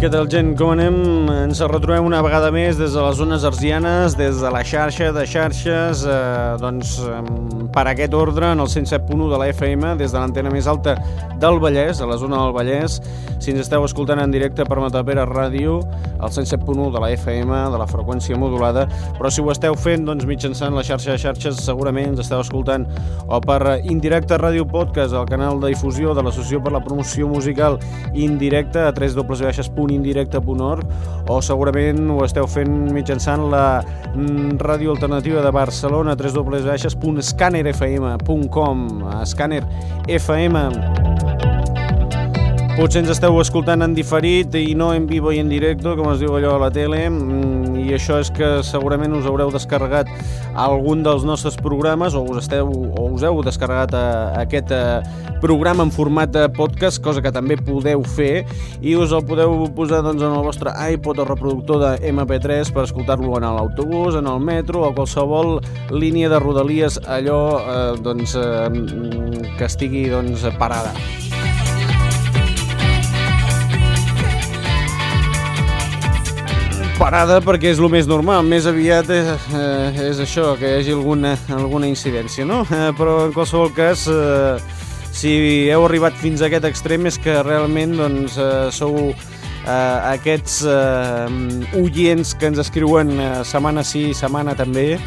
Què tal, gent? Com anem? Ens retrobem una vegada més des de les zones arsianes, des de la xarxa de xarxes, eh, doncs, per aquest ordre, en el 107.1 de la FM, des de l'antena més alta del Vallès, a la zona del Vallès. Si ens esteu escoltant en directe per Matapera Ràdio, al 107.1 de la FM, de la freqüència modulada, però si ho esteu fent doncs, mitjançant la xarxa de xarxes, segurament ens esteu escoltant o per Indirecte Ràdio Podcast, el canal de difusió de l'Associació per la Promoció Musical Indirecta, a www.indirecte.org o segurament ho esteu fent mitjançant la mm, ràdio alternativa de Barcelona www.scannerfm.com Scanner FM Potser ens esteu escoltant en diferit i no en vivo i en directo, com es diu allò a la tele, mm, i això és que segurament us haureu descarregat algun dels nostres programes o us, esteu, o us heu descarregat a, a aquest a, eh, programa en format de podcast, cosa que també podeu fer, i us el podeu posar doncs, en el vostre iPod o reproductor de MP3 per escoltar-lo en l'autobús, en el metro o qualsevol línia de rodalies, allò eh, doncs, eh, que estigui doncs, parada. Parada perquè és el més normal, més aviat és, eh, és això, que hi hagi alguna, alguna incidència, no? Eh, però en qualsevol cas, eh, si heu arribat fins a aquest extrem és que realment doncs, eh, sou eh, aquests eh, oients que ens escriuen eh, setmana sí, setmana també,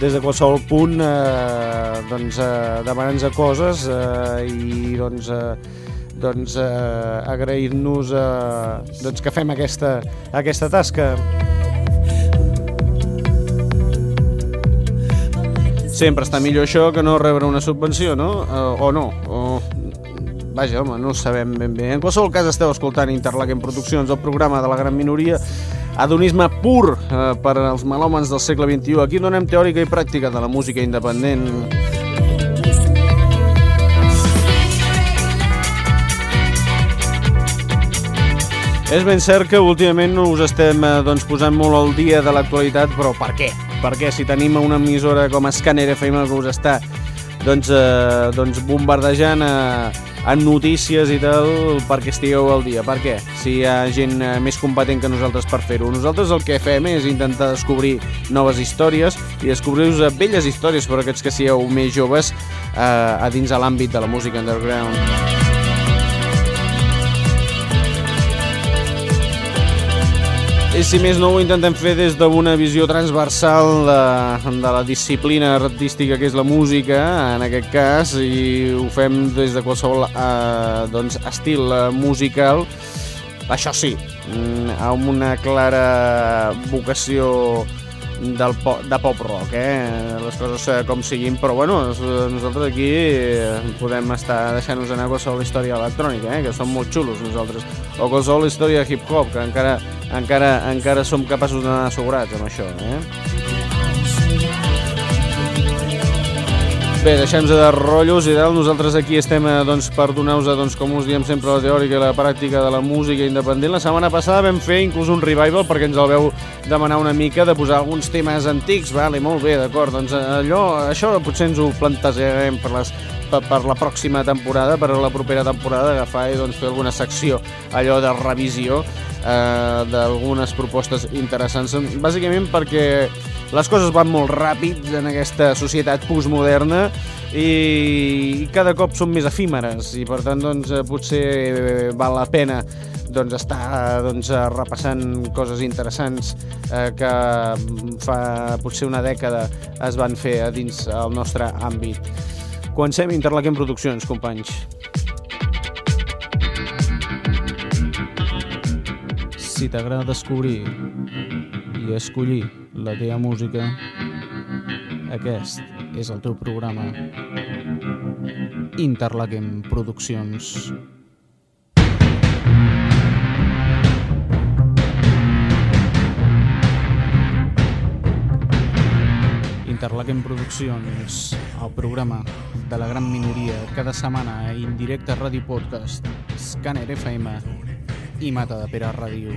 des de qualsevol punt eh, doncs, eh, demanant-nos coses eh, i doncs... Eh, doncs, eh, agrair-nos eh, doncs, que fem aquesta, aquesta tasca. Sempre està millor això que no rebre una subvenció, no? Eh, o no, o... Vaja, home, no ho sabem ben bé. En qualsevol cas esteu escoltant Interlaken Produccions, el programa de la gran minoria, adonisme pur eh, per als melòmens del segle XXI. Aquí donem teòrica i pràctica de la música independent. És ben cert que últimament us estem eh, doncs, posant molt al dia de l'actualitat, però per què? Perquè si tenim una emissora com Scanner FM que us està doncs, eh, doncs bombardejant eh, en notícies i tal perquè estigueu al dia. Per què? Si hi ha gent eh, més competent que nosaltres per fer-ho. Nosaltres el que fem és intentar descobrir noves històries i descobrir-vos velles històries per aquests que sigueu més joves eh, a dins de l'àmbit de la música underground. I si més no ho intentem fer des d'una visió transversal de, de la disciplina artística que és la música, en aquest cas, i ho fem des de qualsevol eh, doncs, estil musical, això sí, mm, amb una clara vocació del po de pop rock, eh? les coses eh, com siguin, però bueno, nosaltres aquí eh, podem estar deixant-nos anar qualsevol història electrònica, eh? que som molt xulos nosaltres, o qualsevol història hip-hop, que encara, encara, encara som capaços d'anar assegurats amb això. Eh? Bé, deixem-nos de rotllos i tal. Nosaltres aquí estem eh, doncs, per donar-vos, doncs, com us diem sempre, la teòrica i la pràctica de la música independent. La setmana passada vam fer inclús un revival perquè ens el veu demanar una mica de posar alguns temes antics. Vale, molt bé, d'acord. Doncs eh, allò, això potser ens ho plantejarem per les per, per la pròxima temporada, per la propera temporada, agafar i doncs, fer alguna secció allò de revisió eh, d'algunes propostes interessants. Bàsicament perquè les coses van molt ràpid en aquesta societat postmoderna i cada cop són més efímeres i per tant doncs, eh, potser eh, val la pena doncs, estar doncs, repassant coses interessants eh, que fa potser una dècada es van fer a dins el nostre àmbit. Comencem Interlaquem Produccions, companys. Si t'agrada descobrir i escollir la teva música, aquest és el teu programa Interlaken Produccions. Interlaken Produccions, el programa de la gran minoria, cada setmana Indirecte Ràdio Podcast, Scanner FM i Mata de Pere Ràdio.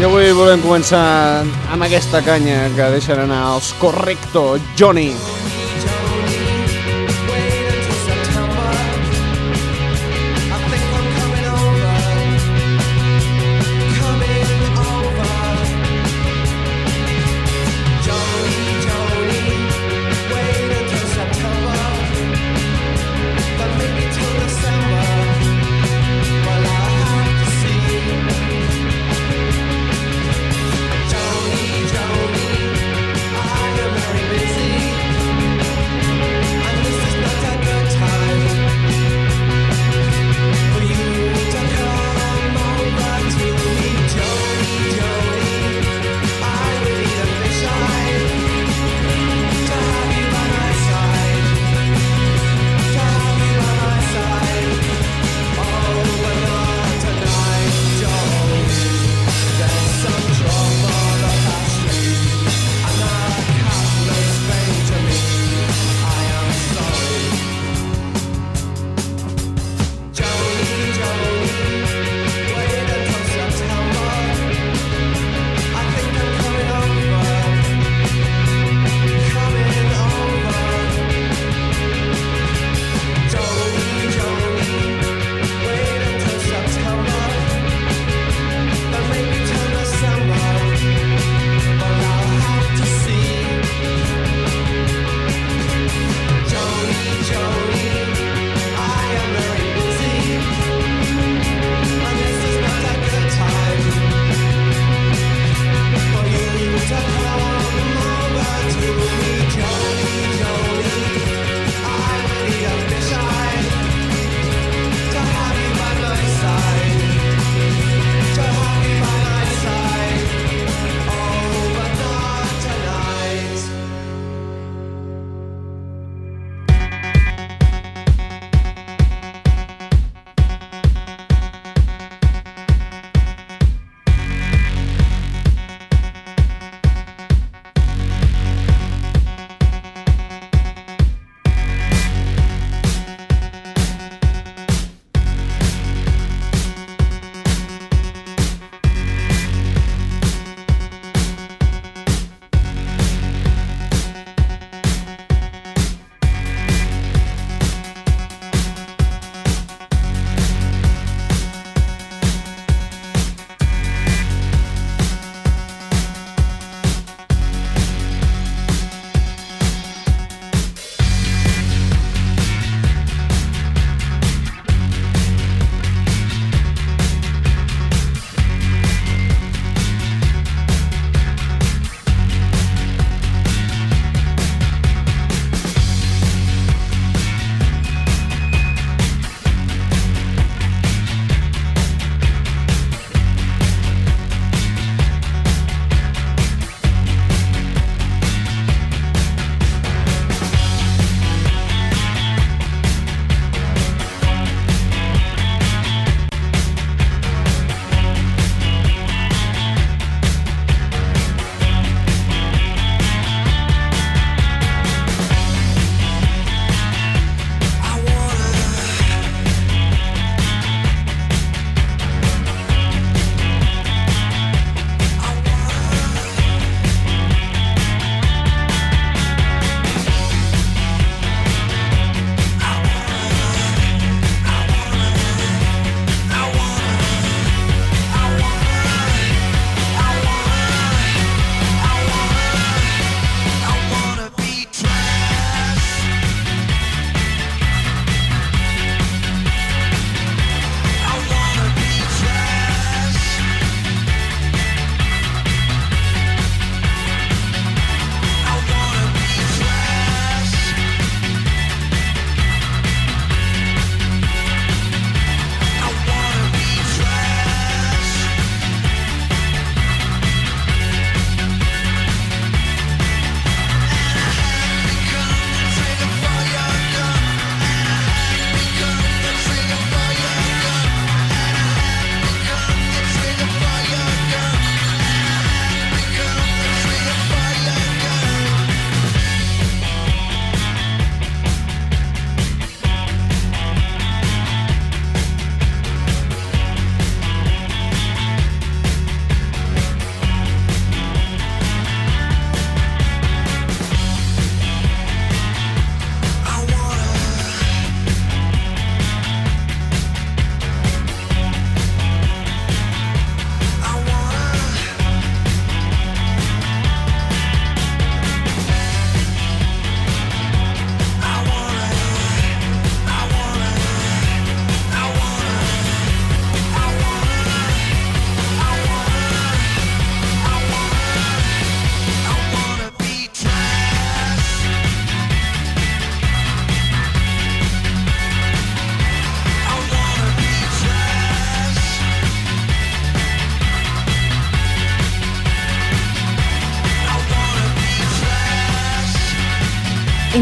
I avui volem començar amb aquesta canya que deixen anar els Correcto Johnny.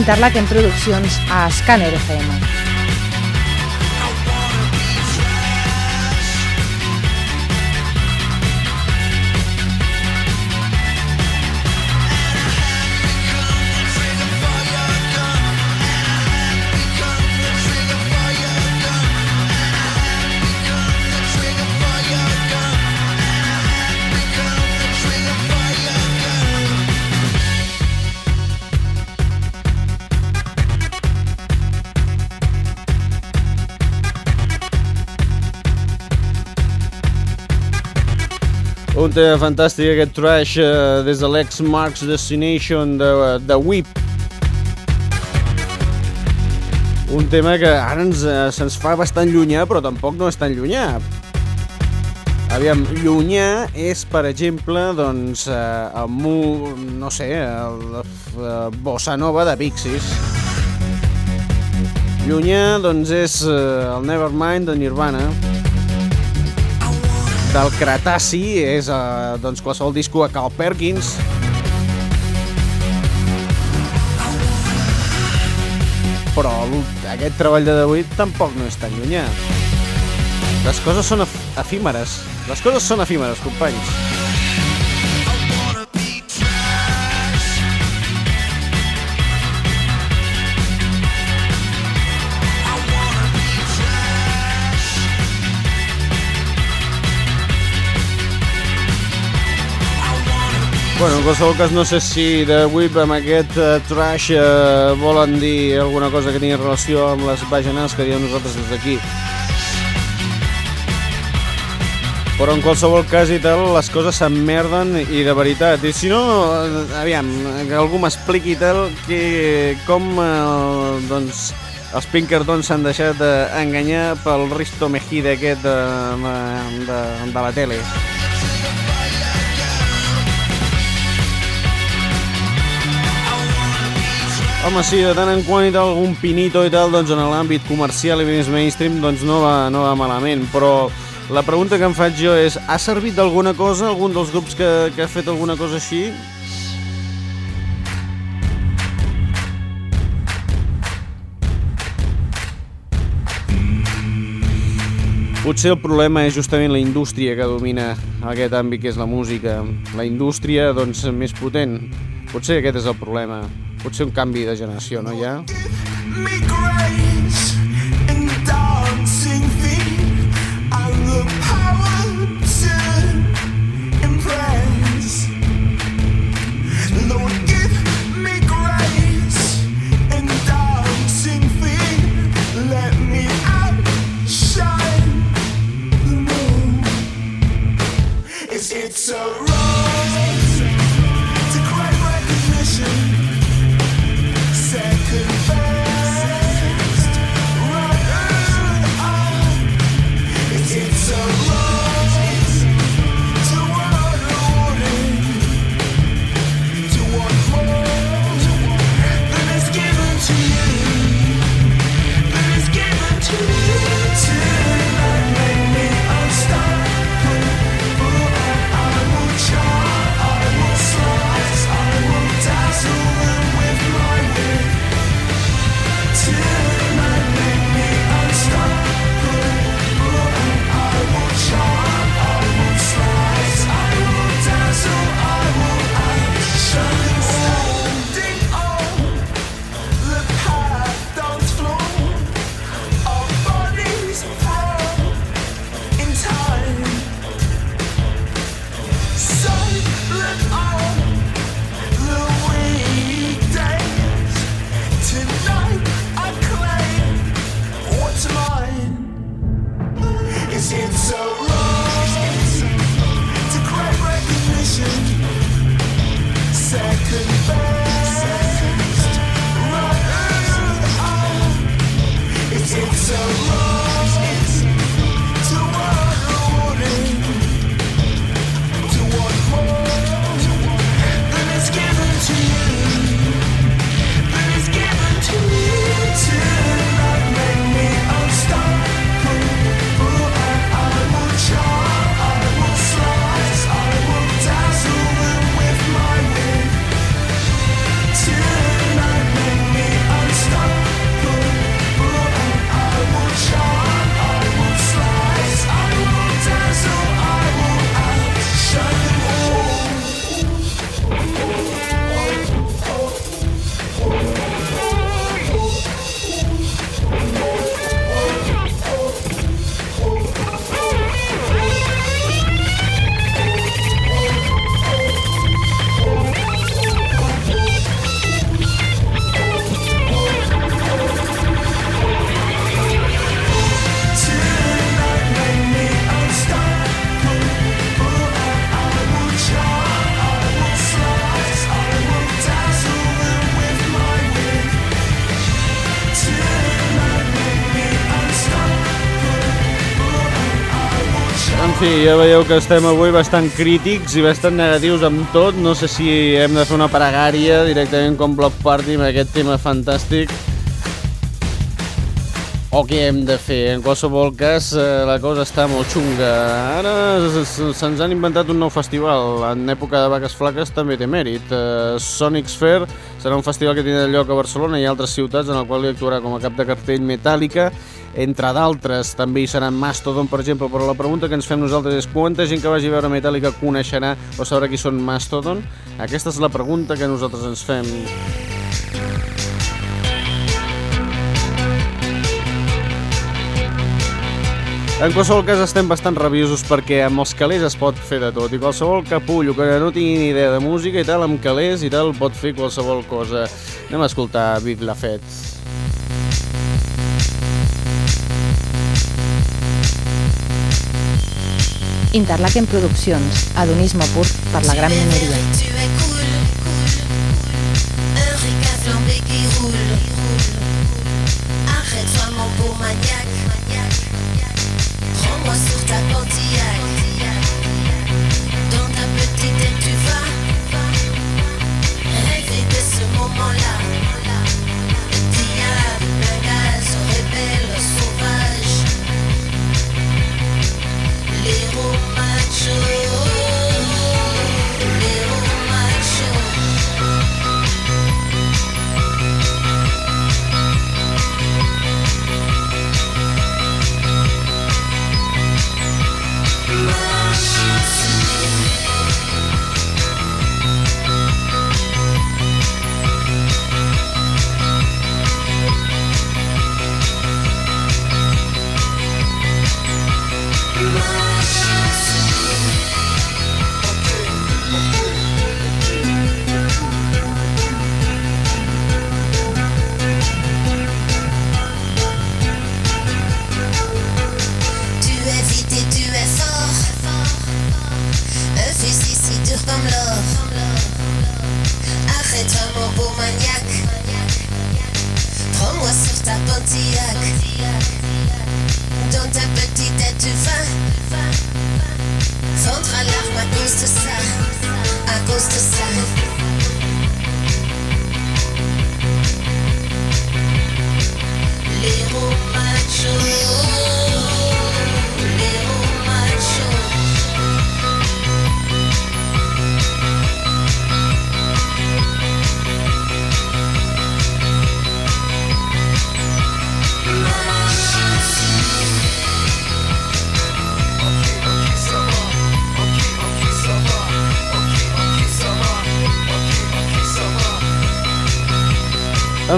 Interlaken Produccions a Scanner FM. Un tema fantàstic, aquest trash uh, des de l'ex Marks Destination de, de Whip. Un tema que ara ens, uh, se'ns fa bastant llunyà, però tampoc no és tan llunyà. Aviam, llunyà és, per exemple, doncs, uh, el mu, no sé, el, uh, Bossa Nova de Pixies. Llunyà, doncs, és uh, el Nevermind de Nirvana del Cretaci és eh, doncs, qualsevol disco a Carl Perkins. Però aquest treball de David tampoc no és tan llunyà. Les coses són efímeres. Les coses són efímeres, companys Bueno, en qualsevol cas no sé si The Whip amb aquest uh, trash uh, volen dir alguna cosa que tingui relació amb les bajanars que diem nosaltres des d'aquí. Però en qualsevol cas i tal, les coses s'emmerden i de veritat. I si no, eh, aviam, que algú m'expliqui tal que com uh, doncs, els Pinkertons s'han deixat enganyar pel Risto Mejide aquest de, de, de, de la tele. Home, sí, de tant en quant i tal, algun pinito i tal, doncs en l'àmbit comercial i més mainstream doncs no va, no va malament, però la pregunta que em faig jo és, ha servit d'alguna cosa algun dels grups que, que ha fet alguna cosa així? Potser el problema és justament la indústria que domina aquest àmbit que és la música. La indústria, doncs, més potent. Potser aquest és el problema. Potser un canvi de generació, no, ja? It's a rose fi, ja veieu que estem avui bastant crítics i bastant negatius amb tot. No sé si hem de fer una pregària directament com Block Party amb aquest tema fantàstic o què hem de fer. En qualsevol cas, eh, la cosa està molt xunga. Ara se'ns han inventat un nou festival. En època de vaques flaques també té mèrit. Eh, Sonic Sphere serà un festival que tindrà lloc a Barcelona i altres ciutats en el qual hi actuarà com a cap de cartell Metallica entre d'altres. També hi serà Mastodon, per exemple, però la pregunta que ens fem nosaltres és quanta gent que vagi a veure Metallica coneixerà o sabrà qui són Mastodon? Aquesta és la pregunta que nosaltres ens fem. En qualsevol cas estem bastant rabiosos perquè amb els calés es pot fer de tot i qualsevol capullo que no tingui ni idea de música i tal, amb calés i tal pot fer qualsevol cosa. Anem a escoltar Viv la Fête. Interlaken Produccions, adonisme pur per la gran minoria. Arrête-toi mon beau maniaque Prends-moi sur ta portillaque Dans ta petite tête tu vas Rêver de ce moment-là. Le diable, gaz rebelle, sauvage. L'héros macho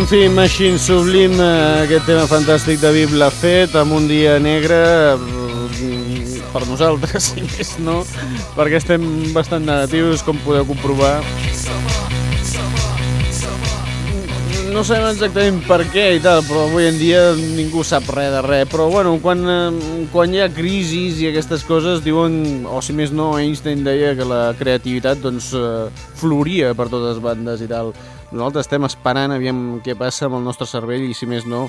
En fi, Machine Sublim, aquest tema fantàstic de Viv l'ha fet amb un dia negre eh, per nosaltres, si més no, perquè estem bastant negatius, com podeu comprovar. No sabem exactament per què i tal, però avui en dia ningú sap res de res. Però bueno, quan, eh, quan hi ha crisis i aquestes coses, diuen, o si més no, Einstein deia que la creativitat doncs, eh, floria per totes bandes i tal. Nosaltres estem esperant aviam què passa amb el nostre cervell i si més no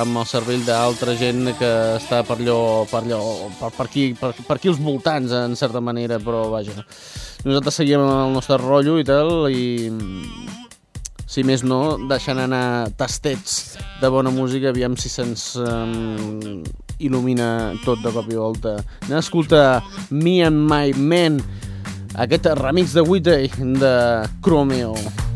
amb el cervell d'altra gent que està per allò, per, allò per, per, aquí, per, per aquí als voltants en certa manera, però vaja nosaltres seguim amb el nostre rotllo i tal i si més no, deixant anar tastets de bona música, aviam si se'ns um, il·lumina tot de cop i volta. Anem a escoltar Me and My Man, aquest remix de Whitney de Chromeo. Sound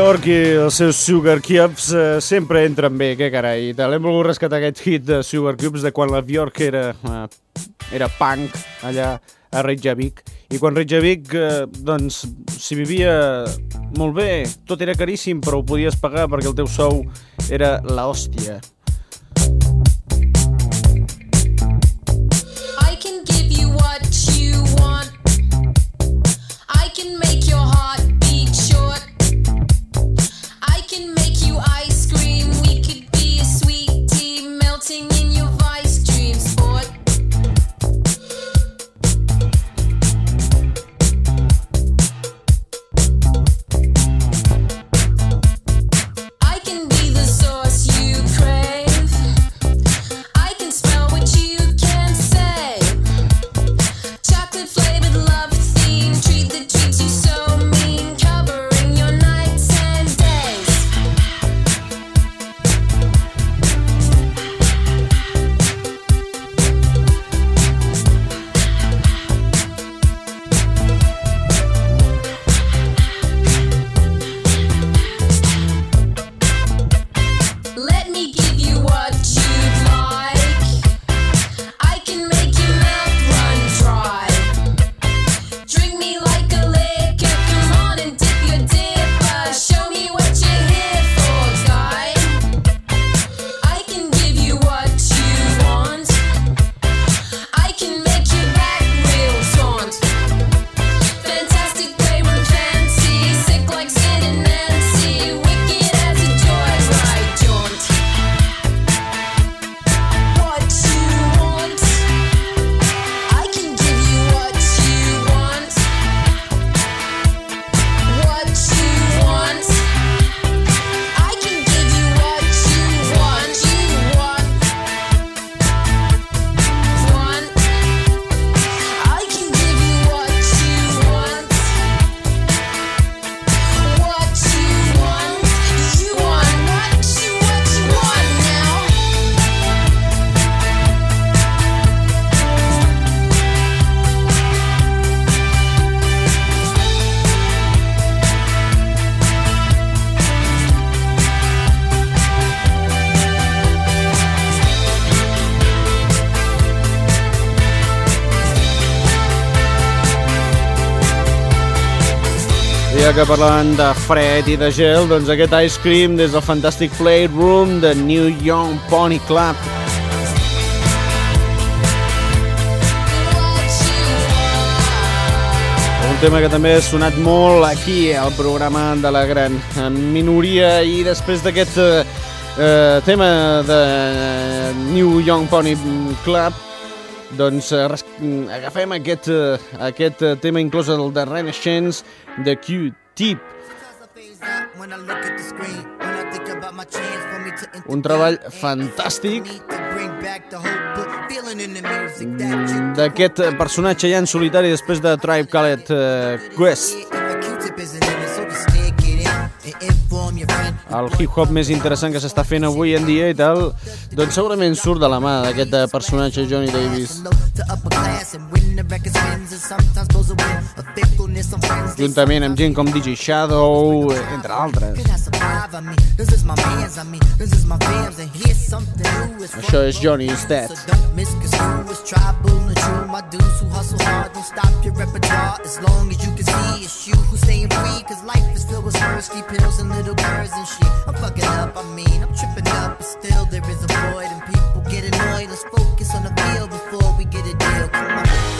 Bjork i els seus Sugar Cubes eh, sempre entren bé, què carai. L'hem volgut rescatar aquest hit de Sugar Cubes de quan la Bjork era, eh, era punk allà a Reykjavik. I quan Reykjavik, eh, doncs, s'hi vivia molt bé, tot era caríssim, però ho podies pagar perquè el teu sou era la hòstia. Ja que parlant de fred i de gel, doncs aquest Ice Cream des del fantàstic Playroom de New Young Pony Club. Un tema que també ha sonat molt aquí al programa de la gran minoria i després d'aquest eh, eh, tema de New Young Pony Club doncs eh, res- agafem aquest, eh, aquest eh, tema inclòs el de Renaissance de Q-Tip. Un treball fantàstic. D'aquest eh, personatge ja en solitari després de Tribe Called Quest el hip-hop més interessant que s'està fent avui en dia i tal, doncs segurament surt de la mà d'aquest eh, personatge Johnny Davis. Juntament amb gent com DJ Shadow, entre altres. Això és Johnny is Dead. As long as you can see, it's you who's staying free. Cause life is filled with pills and little birds and shit. I'm fucking up, I mean, I'm tripping up, but still there is a void and people get annoyed. Let's focus on the field before we get a deal. Come on.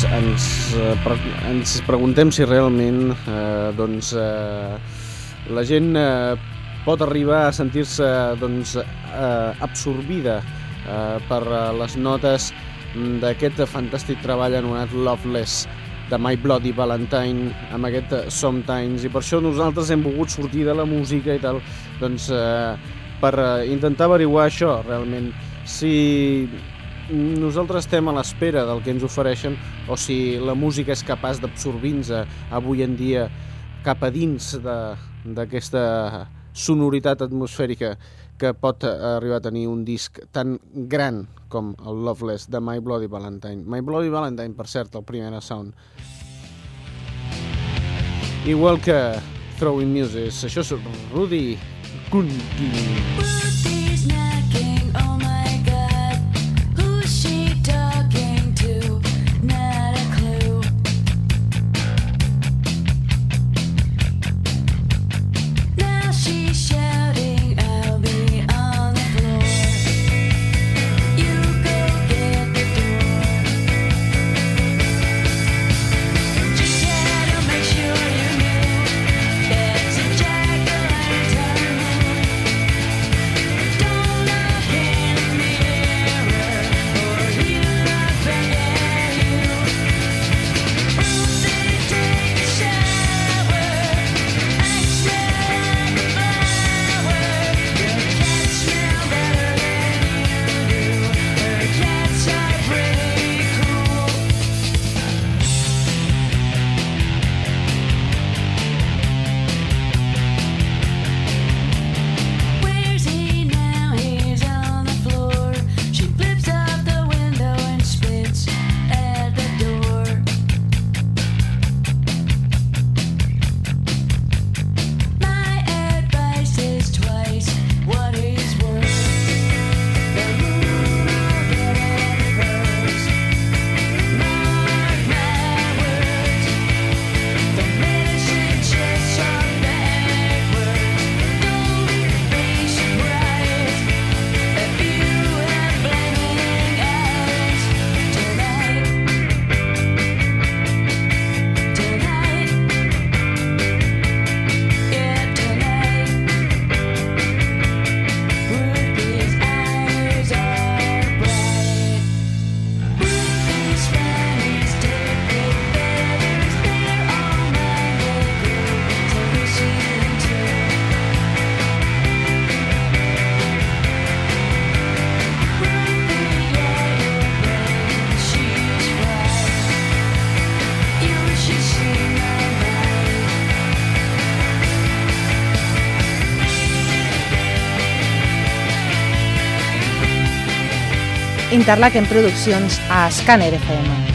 Ens, ens, eh, ens preguntem si realment eh, doncs, eh, la gent eh, pot arribar a sentir-se doncs, eh, absorbida eh, per eh, les notes d'aquest fantàstic treball anomenat Loveless de My Bloody Valentine amb aquest eh, Sometimes. I per això nosaltres hem volgut sortir de la música i tal doncs, eh, per intentar averiguar això realment si nosaltres estem a l'espera del que ens ofereixen o si la música és capaç d'absorbir-nos avui en dia cap a dins d'aquesta sonoritat atmosfèrica que pot arribar a tenir un disc tan gran com el Loveless de My Bloody Valentine. My Bloody Valentine, per cert, el primer sound. Igual que Throwing Muses, això és Rudy Kunti. Ruthie's Interlaken Produccions a Scanner FM.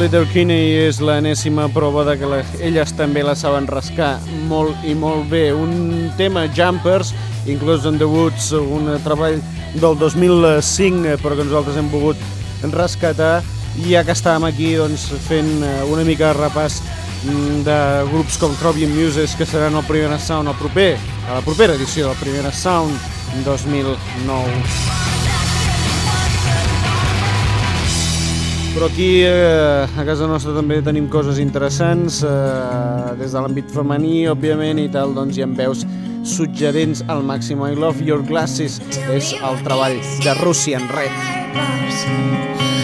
Slater Kinney és l'enèsima prova de que la, elles també la saben rascar molt i molt bé. Un tema Jumpers, inclòs en The Woods, un treball del 2005, però que nosaltres hem pogut rescatar, i ja que estàvem aquí doncs, fent eh, una mica de repàs mm, de grups com Tropian Muses, que seran el primer Sound el proper, a la propera edició del primer Sound 2009. Però aquí eh, a casa nostra també tenim coses interessants, eh, des de l'àmbit femení, òbviament, i tal, doncs hi ha veus suggerents al màxim. I Love Your Glasses és el treball de Russian Red.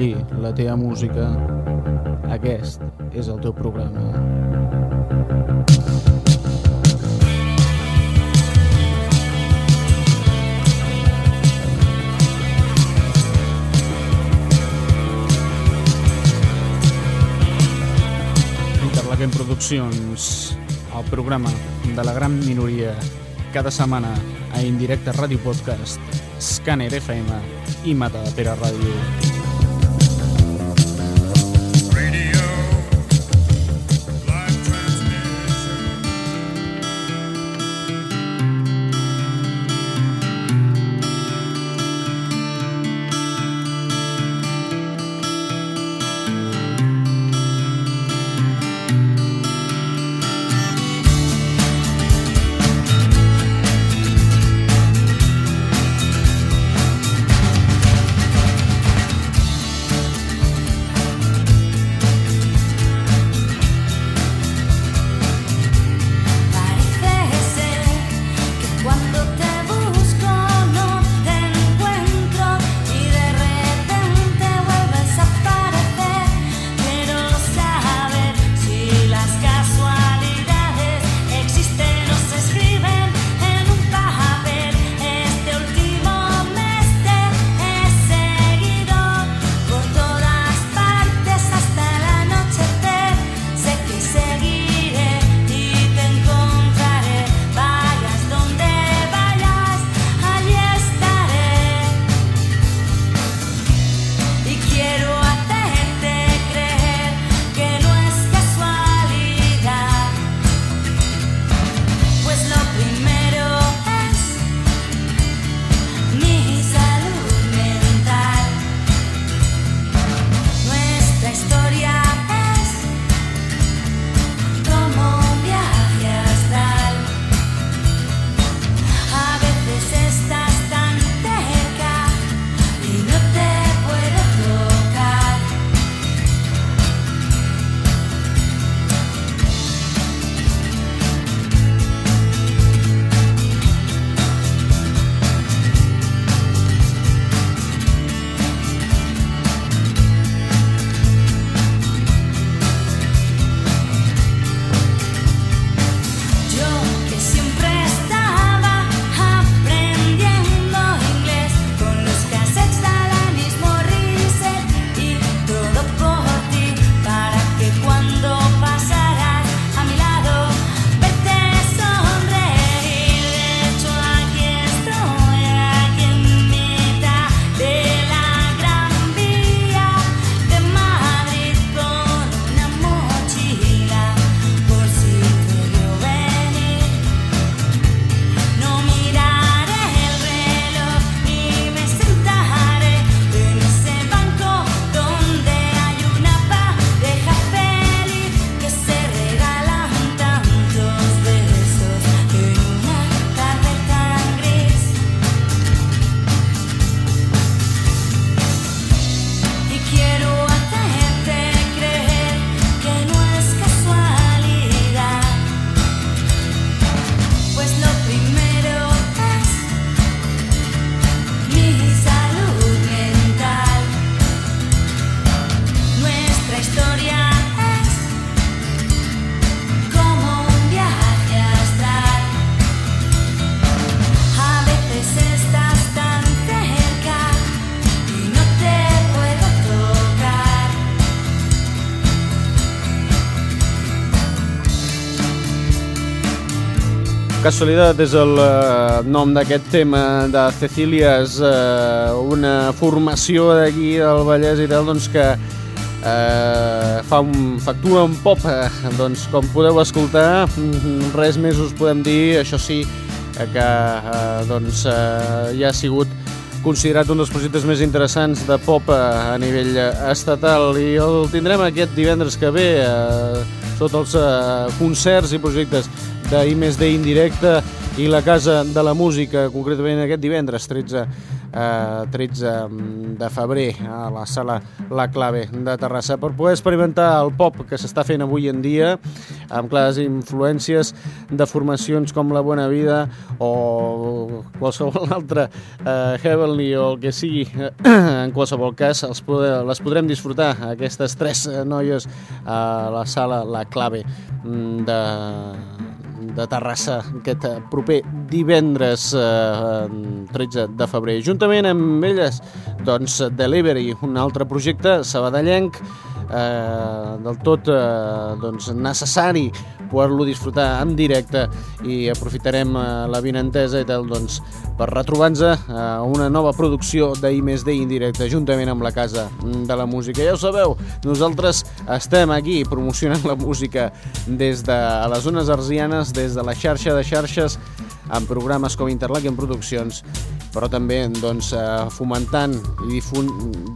Escollir la teva música, aquest és el teu programa. Interlaquem Produccions, el programa de la gran minoria, cada setmana a Indirecte Ràdio Podcast, Scanner FM i Mata de Pere Ràdio. Casualitat és el eh, nom d'aquest tema de Cecília, és eh, una formació d'aquí del Vallès i tal, doncs que eh, fa un, factua un pop, eh, doncs com podeu escoltar, mm, res més us podem dir, això sí, eh, que eh, doncs, eh, ja ha sigut considerat un dels projectes més interessants de pop eh, a nivell eh, estatal. I el tindrem aquest divendres que ve eh, sota els eh, concerts i projectes de I més D indirecte i la Casa de la Música, concretament aquest divendres 13, eh, 13 de febrer a la sala La Clave de Terrassa per poder experimentar el pop que s'està fent avui en dia amb clares influències de formacions com La Buena Vida o qualsevol altra eh, Heavenly o el que sigui en qualsevol cas els pode, les podrem disfrutar aquestes tres eh, noies a la sala La Clave mm, de de Terrassa aquest eh, proper divendres eh, 13 de febrer. Juntament amb elles, doncs, Delivery, un altre projecte sabadellenc eh, del tot eh, doncs, necessari poder-lo disfrutar en directe i aprofitarem eh, la vinentesa i tal doncs, per retrobar-nos a una nova producció d'I més D indirecte juntament amb la Casa de la Música. Ja ho sabeu, nosaltres estem aquí promocionant la música des de les zones arsianes, des de la xarxa de xarxes, en programes com Interlaken Produccions, però també doncs, eh, fomentant i difun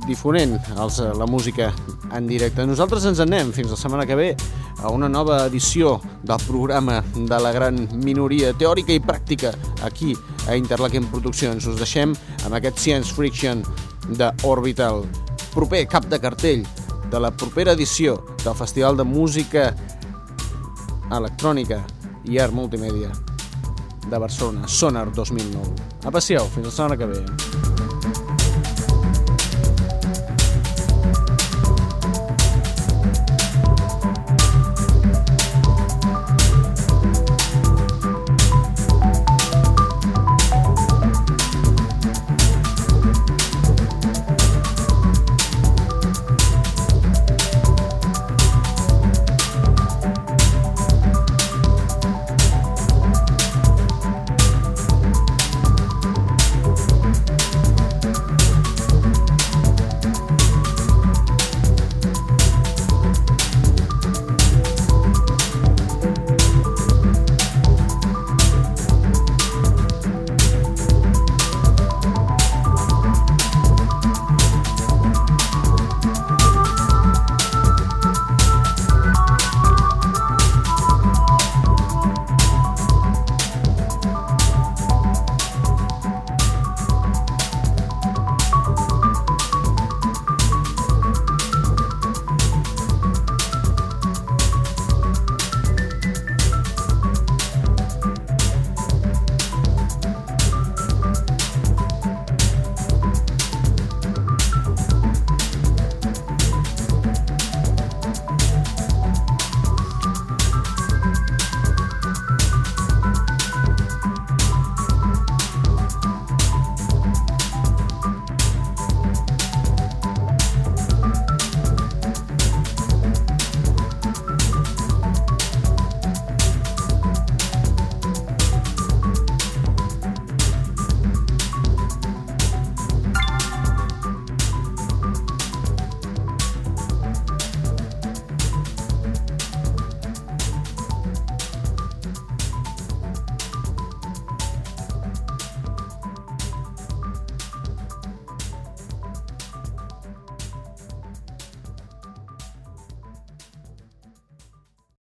difonent els, eh, la música en directe. Nosaltres ens anem fins la setmana que ve a una nova edició del programa de la gran minoria teòrica i pràctica aquí a Interlaken Produccions. Us deixem amb aquest Science Friction de Orbital. Proper cap de cartell de la propera edició del Festival de Música Electrònica i Art Multimèdia de Barcelona, Sonar 2009. Aprecieu, fins la setmana que ve.